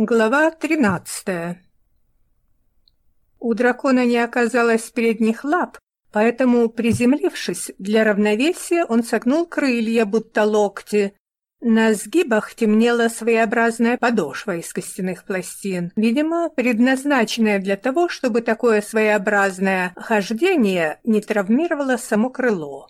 Глава 13 У дракона не оказалось передних лап, поэтому, приземлившись для равновесия, он согнул крылья, будто локти. На сгибах темнела своеобразная подошва из костяных пластин, видимо, предназначенная для того, чтобы такое своеобразное хождение не травмировало само крыло.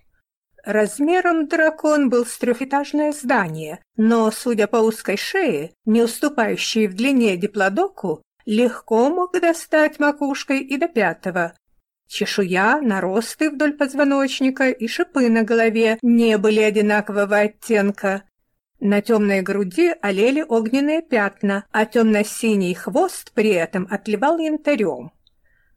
Размером дракон был с трехэтажное здание, но, судя по узкой шее, не уступающей в длине диплодоку, легко мог достать макушкой и до пятого. Чешуя, наросты вдоль позвоночника и шипы на голове не были одинакового оттенка. На темной груди олели огненные пятна, а темно-синий хвост при этом отливал янтарем.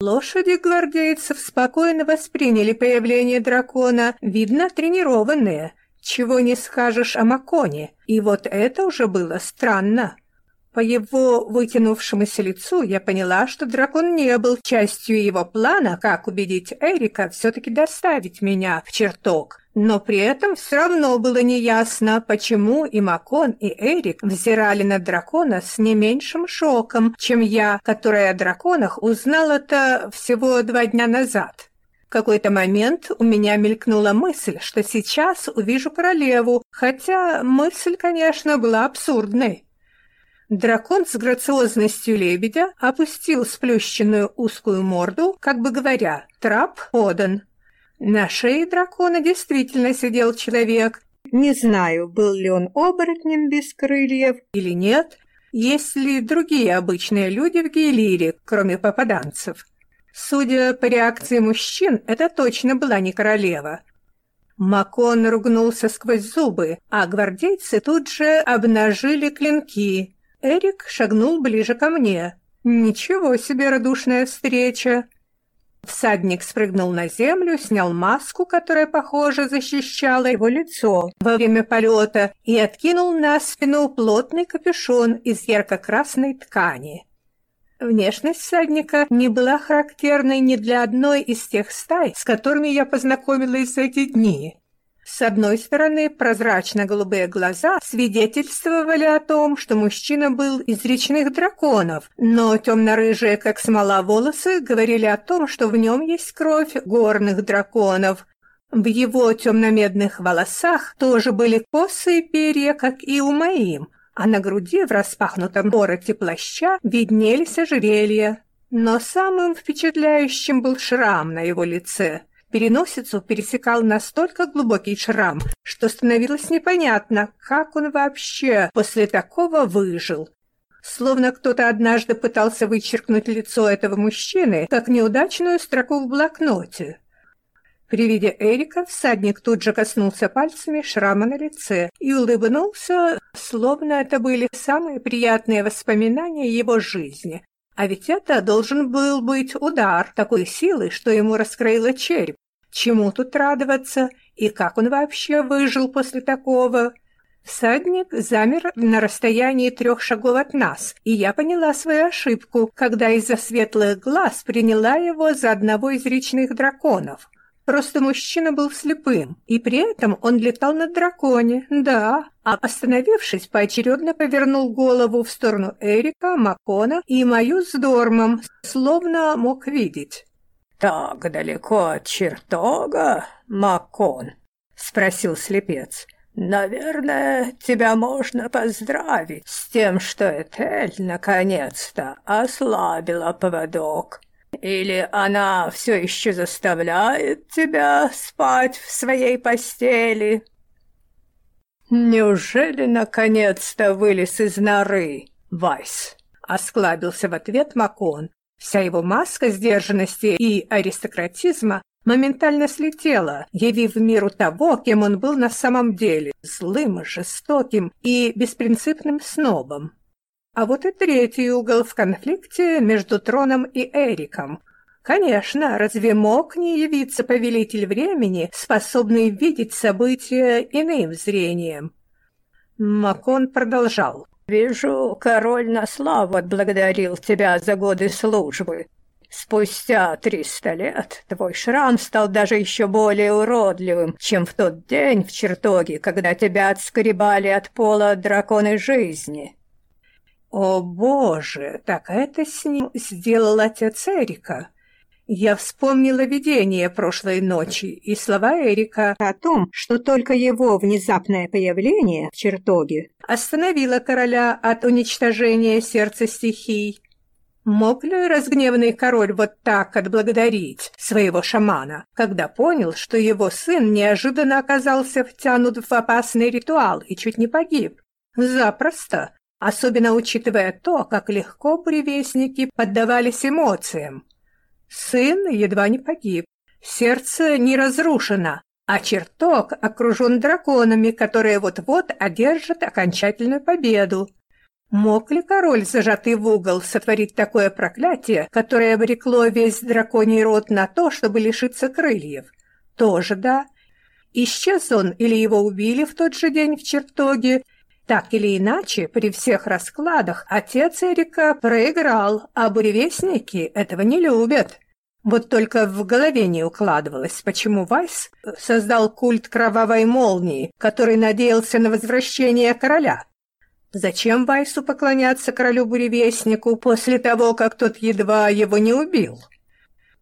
Лошади гвардейцев спокойно восприняли появление дракона, видно, тренированные. Чего не скажешь о Маконе, и вот это уже было странно. По его вытянувшемуся лицу я поняла, что дракон не был частью его плана, как убедить Эрика все-таки доставить меня в чертог. Но при этом все равно было неясно, почему и Макон, и Эрик взирали на дракона с не меньшим шоком, чем я, которая о драконах узнала-то всего два дня назад. В какой-то момент у меня мелькнула мысль, что сейчас увижу королеву, хотя мысль, конечно, была абсурдной. Дракон с грациозностью лебедя опустил сплющенную узкую морду, как бы говоря, трап подан. На шее дракона действительно сидел человек. Не знаю, был ли он оборотнем без крыльев или нет, есть ли другие обычные люди в Гейлире, кроме попаданцев. Судя по реакции мужчин, это точно была не королева. Макон ругнулся сквозь зубы, а гвардейцы тут же обнажили клинки. Эрик шагнул ближе ко мне. «Ничего себе радушная встреча!» Всадник спрыгнул на землю, снял маску, которая, похоже, защищала его лицо во время полета, и откинул на спину плотный капюшон из ярко-красной ткани. Внешность всадника не была характерной ни для одной из тех стай, с которыми я познакомилась за эти дни. С одной стороны, прозрачно-голубые глаза свидетельствовали о том, что мужчина был из речных драконов, но темно-рыжие, как смола, волосы говорили о том, что в нем есть кровь горных драконов. В его темно-медных волосах тоже были косые перья, как и у моим, а на груди в распахнутом вороте плаща виднелись ожерелья. Но самым впечатляющим был шрам на его лице – Переносицу пересекал настолько глубокий шрам, что становилось непонятно, как он вообще после такого выжил. Словно кто-то однажды пытался вычеркнуть лицо этого мужчины, как неудачную строку в блокноте. При виде Эрика всадник тут же коснулся пальцами шрама на лице и улыбнулся, словно это были самые приятные воспоминания его жизни. А ведь это должен был быть удар такой силы, что ему раскроило череп. Чему тут радоваться? И как он вообще выжил после такого? Всадник замер на расстоянии трех шагов от нас, и я поняла свою ошибку, когда из-за светлых глаз приняла его за одного из речных драконов. Просто мужчина был слепым, и при этом он летал на драконе, да, а остановившись, поочередно повернул голову в сторону Эрика, Макона и мою с Дормом, словно мог видеть. «Так далеко от чертога, Макон?» — спросил слепец. «Наверное, тебя можно поздравить с тем, что Этель наконец-то ослабила поводок. Или она все еще заставляет тебя спать в своей постели?» «Неужели наконец-то вылез из норы, Вайс?» — осклабился в ответ Макон, Вся его маска сдержанности и аристократизма моментально слетела, явив миру того, кем он был на самом деле – злым, жестоким и беспринципным снобом. А вот и третий угол в конфликте между Троном и Эриком. Конечно, разве мог не явиться повелитель времени, способный видеть события иным зрением? Макон продолжал. Вижу, король на славу отблагодарил тебя за годы службы. Спустя триста лет твой шрам стал даже еще более уродливым, чем в тот день в чертоге, когда тебя отскребали от пола драконы жизни. О боже, так это с ним сделал отец Эрика. Я вспомнила видение прошлой ночи и слова Эрика о том, что только его внезапное появление в чертоге остановило короля от уничтожения сердца стихий. Мог ли разгневанный король вот так отблагодарить своего шамана, когда понял, что его сын неожиданно оказался втянут в опасный ритуал и чуть не погиб? Запросто, особенно учитывая то, как легко буревестники поддавались эмоциям. Сын едва не погиб, сердце не разрушено, а чертог окружен драконами, которые вот-вот одержат окончательную победу. Мог ли король, зажатый в угол, сотворить такое проклятие, которое обрекло весь драконий род на то, чтобы лишиться крыльев? Тоже да. Исчез он или его убили в тот же день в чертоге, так или иначе, при всех раскладах отец Эрика проиграл, а буревестники этого не любят. Вот только в голове не укладывалось, почему Вайс создал культ кровавой молнии, который надеялся на возвращение короля. Зачем Вайсу поклоняться королю-буревестнику после того, как тот едва его не убил?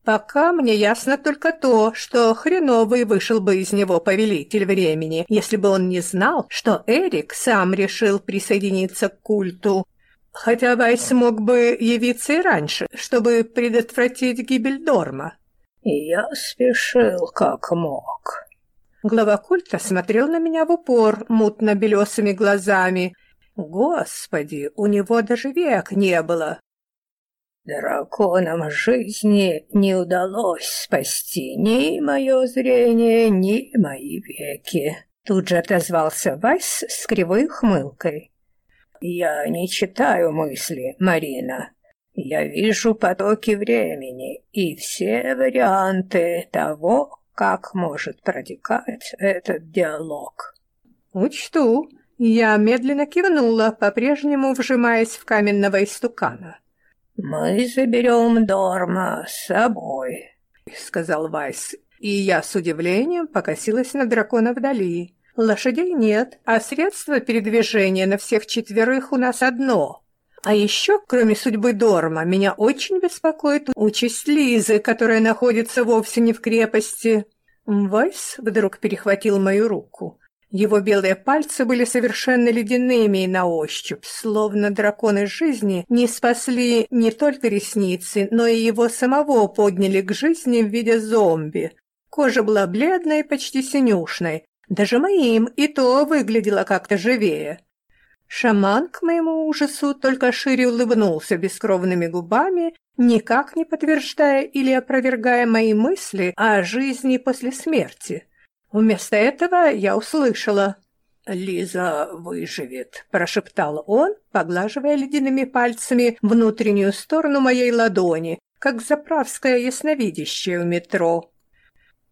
Пока мне ясно только то, что хреновый вышел бы из него повелитель времени, если бы он не знал, что Эрик сам решил присоединиться к культу. Хотя Вайс мог бы явиться и раньше, чтобы предотвратить гибель Дорма. «Я спешил как мог». Глава культа смотрел на меня в упор мутно-белесыми глазами. Господи, у него даже век не было. Драконам жизни не удалось спасти ни мое зрение, ни мои веки. Тут же отозвался Вайс с кривой хмылкой. Я не читаю мысли, Марина. Я вижу потоки времени и все варианты того, как может протекать этот диалог. Учту. Я медленно кивнула, по-прежнему вжимаясь в каменного истукана. «Мы заберем Дорма с собой», — сказал Вайс, и я с удивлением покосилась на дракона вдали. Лошадей нет, а средство передвижения на всех четверых у нас одно. А еще, кроме судьбы Дорма, меня очень беспокоит участь Лизы, которая находится вовсе не в крепости. Вайс вдруг перехватил мою руку. Его белые пальцы были совершенно ледяными на ощупь, словно драконы жизни не спасли не только ресницы, но и его самого подняли к жизни в виде зомби. Кожа была бледной почти синюшной, даже моим и то выглядело как-то живее. Шаман, к моему ужасу, только шире улыбнулся бескровными губами, никак не подтверждая или опровергая мои мысли о жизни после смерти. Вместо этого я услышала «Лиза выживет», — прошептал он, поглаживая ледяными пальцами внутреннюю сторону моей ладони, как заправское ясновидящее у метро.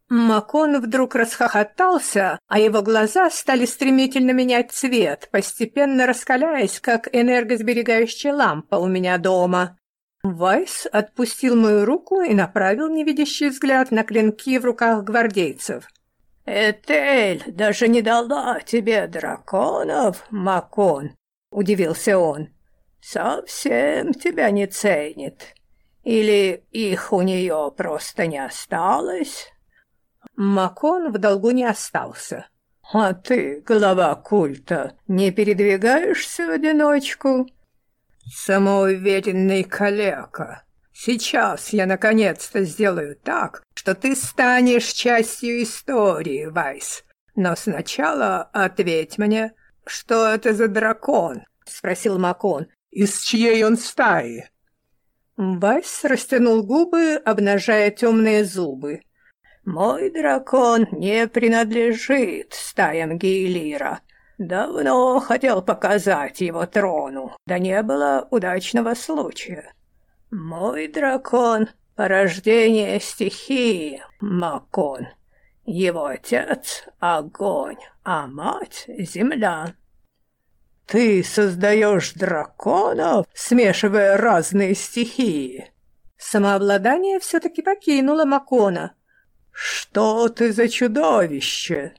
Макон вдруг расхохотался, а его глаза стали стремительно менять цвет, постепенно раскаляясь, как энергосберегающая лампа у меня дома. Вайс отпустил мою руку и направил невидящий взгляд на клинки в руках гвардейцев. «Этель даже не дала тебе драконов, Макон», — удивился он. «Совсем тебя не ценит. Или их у нее просто не осталось?» Макон в долгу не остался. «А ты, глава культа, не передвигаешься в одиночку?» «Самоуверенный калека», Сейчас я наконец-то сделаю так, что ты станешь частью истории, Вайс. Но сначала ответь мне, что это за дракон? Спросил Макон. Из чьей он стаи? Вайс растянул губы, обнажая темные зубы. «Мой дракон не принадлежит стаям Гейлира. Давно хотел показать его трону, да не было удачного случая. «Мой дракон — порождение стихии, Макон. Его отец — огонь, а мать — земля». «Ты создаешь драконов, смешивая разные стихии?» Самообладание все-таки покинуло Макона. «Что ты за чудовище?»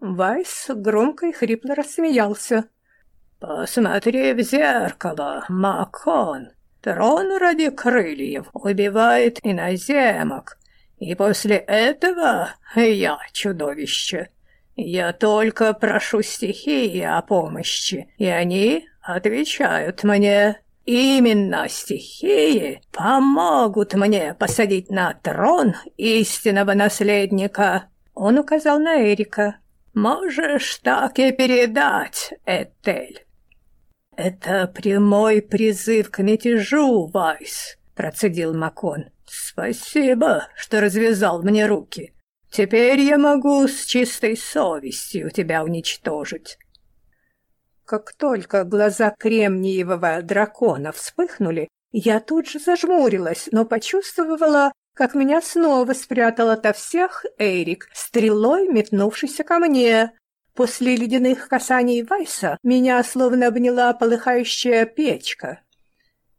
Вайс громко и хрипло рассмеялся. Посмотри в зеркало, Макон. Трон ради крыльев убивает иноземок. И после этого я чудовище. Я только прошу стихии о помощи, и они отвечают мне. Именно стихии помогут мне посадить на трон истинного наследника. Он указал на Эрика. Можешь так и передать, Этель. Это прямой призыв к мятежу, Вайс, процедил Макон. Спасибо, что развязал мне руки. Теперь я могу с чистой совестью тебя уничтожить. Как только глаза кремниевого дракона вспыхнули, я тут же зажмурилась, но почувствовала, как меня снова спрятал ото всех Эрик, стрелой метнувшийся ко мне. После ледяных касаний Вайса меня словно обняла полыхающая печка.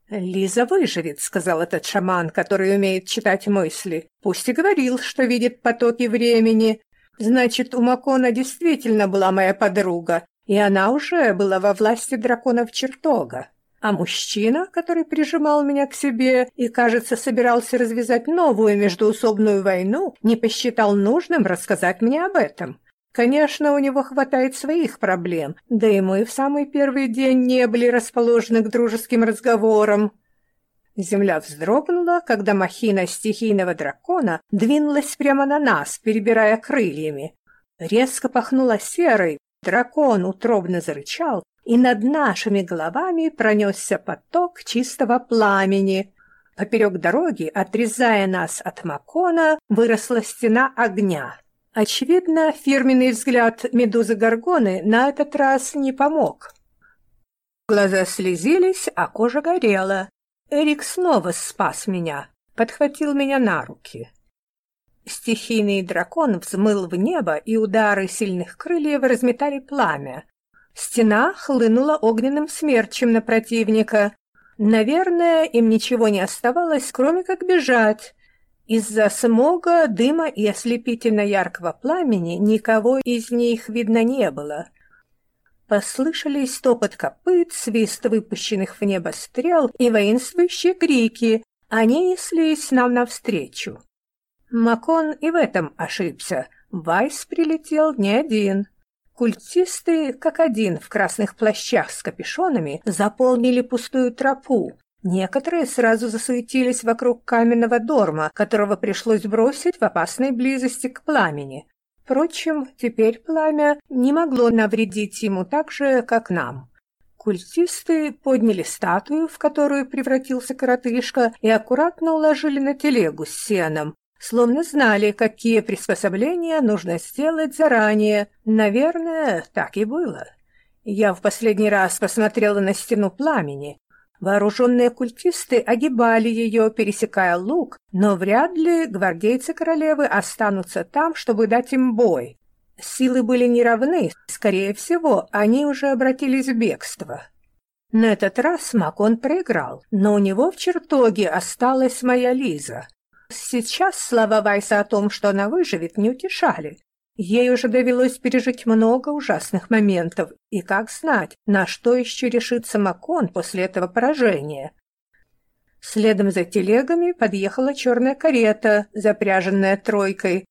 «Лиза выживет», — сказал этот шаман, который умеет читать мысли. Пусть и говорил, что видит потоки времени. Значит, у Макона действительно была моя подруга, и она уже была во власти драконов чертога. А мужчина, который прижимал меня к себе и, кажется, собирался развязать новую междуусобную войну, не посчитал нужным рассказать мне об этом. Конечно, у него хватает своих проблем, да и мы в самый первый день не были расположены к дружеским разговорам. Земля вздрогнула, когда махина стихийного дракона двинулась прямо на нас, перебирая крыльями. Резко пахнуло серой, дракон утробно зарычал, и над нашими головами пронесся поток чистого пламени. Поперек дороги, отрезая нас от Макона, выросла стена огня. Очевидно, фирменный взгляд медузы Горгоны на этот раз не помог. Глаза слезились, а кожа горела. Эрик снова спас меня, подхватил меня на руки. Стихийный дракон взмыл в небо, и удары сильных крыльев разметали пламя. Стена хлынула огненным смерчем на противника. Наверное, им ничего не оставалось, кроме как бежать, из-за смога, дыма и ослепительно яркого пламени никого из них видно не было. Послышались топот копыт, свист выпущенных в небо стрел и воинствующие крики. Они неслись нам навстречу. Макон и в этом ошибся. Вайс прилетел не один. Культисты, как один в красных плащах с капюшонами, заполнили пустую тропу, Некоторые сразу засуетились вокруг каменного дорма, которого пришлось бросить в опасной близости к пламени. Впрочем, теперь пламя не могло навредить ему так же, как нам. Культисты подняли статую, в которую превратился коротышка, и аккуратно уложили на телегу с сеном, словно знали, какие приспособления нужно сделать заранее. Наверное, так и было. Я в последний раз посмотрела на стену пламени. Вооруженные культисты огибали ее, пересекая луг, но вряд ли гвардейцы королевы останутся там, чтобы дать им бой. Силы были неравны, скорее всего, они уже обратились в бегство. На этот раз Макон проиграл, но у него в чертоге осталась моя Лиза. Сейчас слова Вайса о том, что она выживет, не утешали. Ей уже довелось пережить много ужасных моментов, и как знать, на что еще решится Макон после этого поражения. Следом за телегами подъехала черная карета, запряженная тройкой.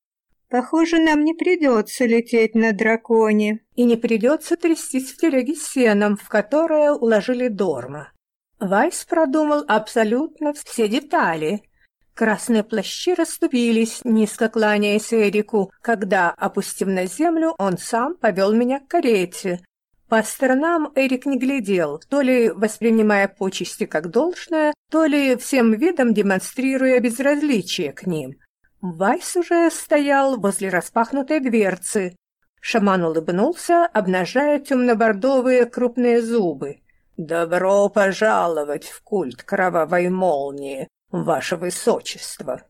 Похоже, нам не придется лететь на драконе, и не придется трястись в телеге сеном, в которое уложили Дорма. Вайс продумал абсолютно все детали — Красные плащи расступились, низко кланяясь Эрику, когда, опустив на землю, он сам повел меня к карете. По сторонам Эрик не глядел, то ли воспринимая почести как должное, то ли всем видом демонстрируя безразличие к ним. Вайс уже стоял возле распахнутой дверцы. Шаман улыбнулся, обнажая темно-бордовые крупные зубы. «Добро пожаловать в культ кровавой молнии!» Ваше высочество!»